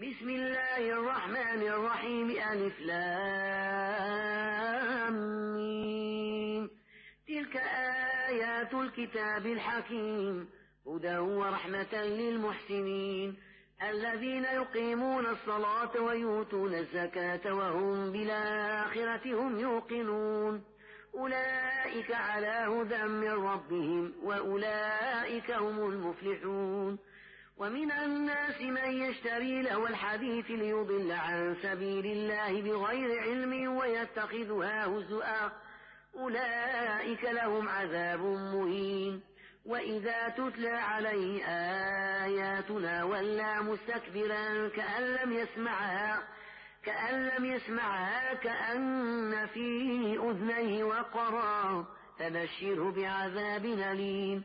بسم الله الرحمن الرحيم ألف لام تلك آيات الكتاب الحكيم هدى ورحمة للمحسنين. الذين يقيمون الصلاة ويؤتون الزكاة وهم بالآخرة هم يوقنون. أولئك على هدى من ربهم وأولئك هم المفلحون. ومن الناس من يشتري له الحديث ليضل عن سبيل الله بغير علم ويتخذها هزؤا. أولئك لهم عذاب مهين. وإذا تتلى عليه آياتنا ولى مستكبرا كأن لم يسمعها كأن لم يسمعها كأن في أذنيه وقرا فبشره بعذاب أليم.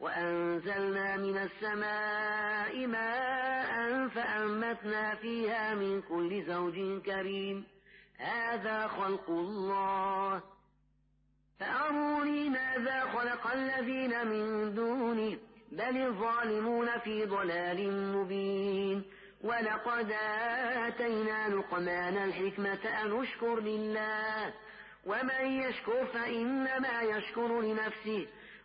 وأنزلنا من السماء ماء فأنبتنا فيها من كل زوج كريم. هذا خلق الله. فأروني ماذا خلق الذين من دونه بل الظالمون في ضلال مبين. ولقد آتينا لقمان الحكمة أن اشكر لله. ومن يشكر فإنما يشكر لنفسه.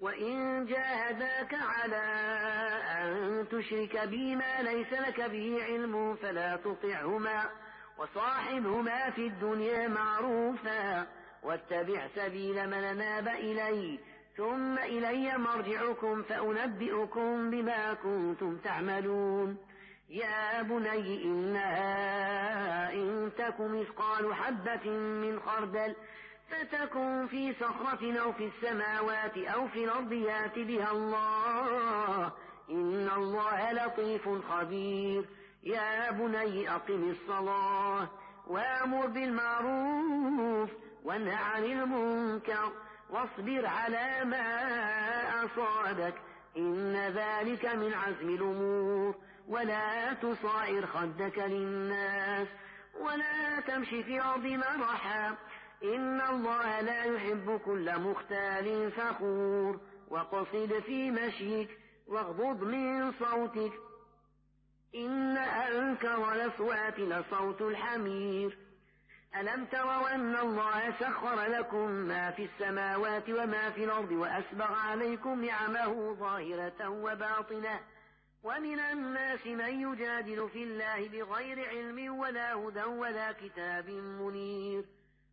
وإن جاهداك على أن تشرك بي ما ليس لك به علم فلا تطعهما وصاحبهما في الدنيا معروفا واتبع سبيل من ناب إلي ثم إلي مرجعكم فأنبئكم بما كنتم تعملون يا بني إنها إن تك مثقال حبة من خردل فتكن في صخرة أو في السماوات أو في الأرض يأت بها الله. إن الله لطيف خبير. يا بني أقم الصلاة وأمر بالمعروف وانه عن المنكر واصبر على ما أصابك. إن ذلك من عزم الأمور. ولا تصائر خدك للناس. ولا تمشي في أرض مرحا. إن الله لا يحب كل مختال فخور. وقصد في مشيك واغضض من صوتك. إن أنكر الأصوات لصوت الحمير. ألم تروا أن الله سخر لكم ما في السماوات وما في الأرض وأسبغ عليكم نعمه ظاهرة وباطنة. ومن الناس من يجادل في الله بغير علم ولا هدى ولا كتاب منير.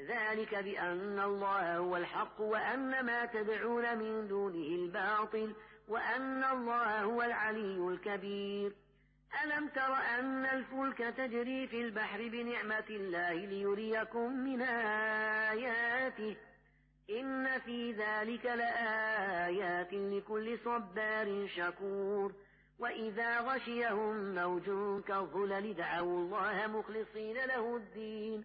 ذلك بأن الله هو الحق وأن ما تدعون من دونه الباطل وأن الله هو العلي الكبير. ألم تر أن الفلك تجري في البحر بنعمة الله ليريكم من آياته؟ إن في ذلك لآيات لكل صبار شكور. وإذا غشيهم موج كالظلل دعوا الله مخلصين له الدين.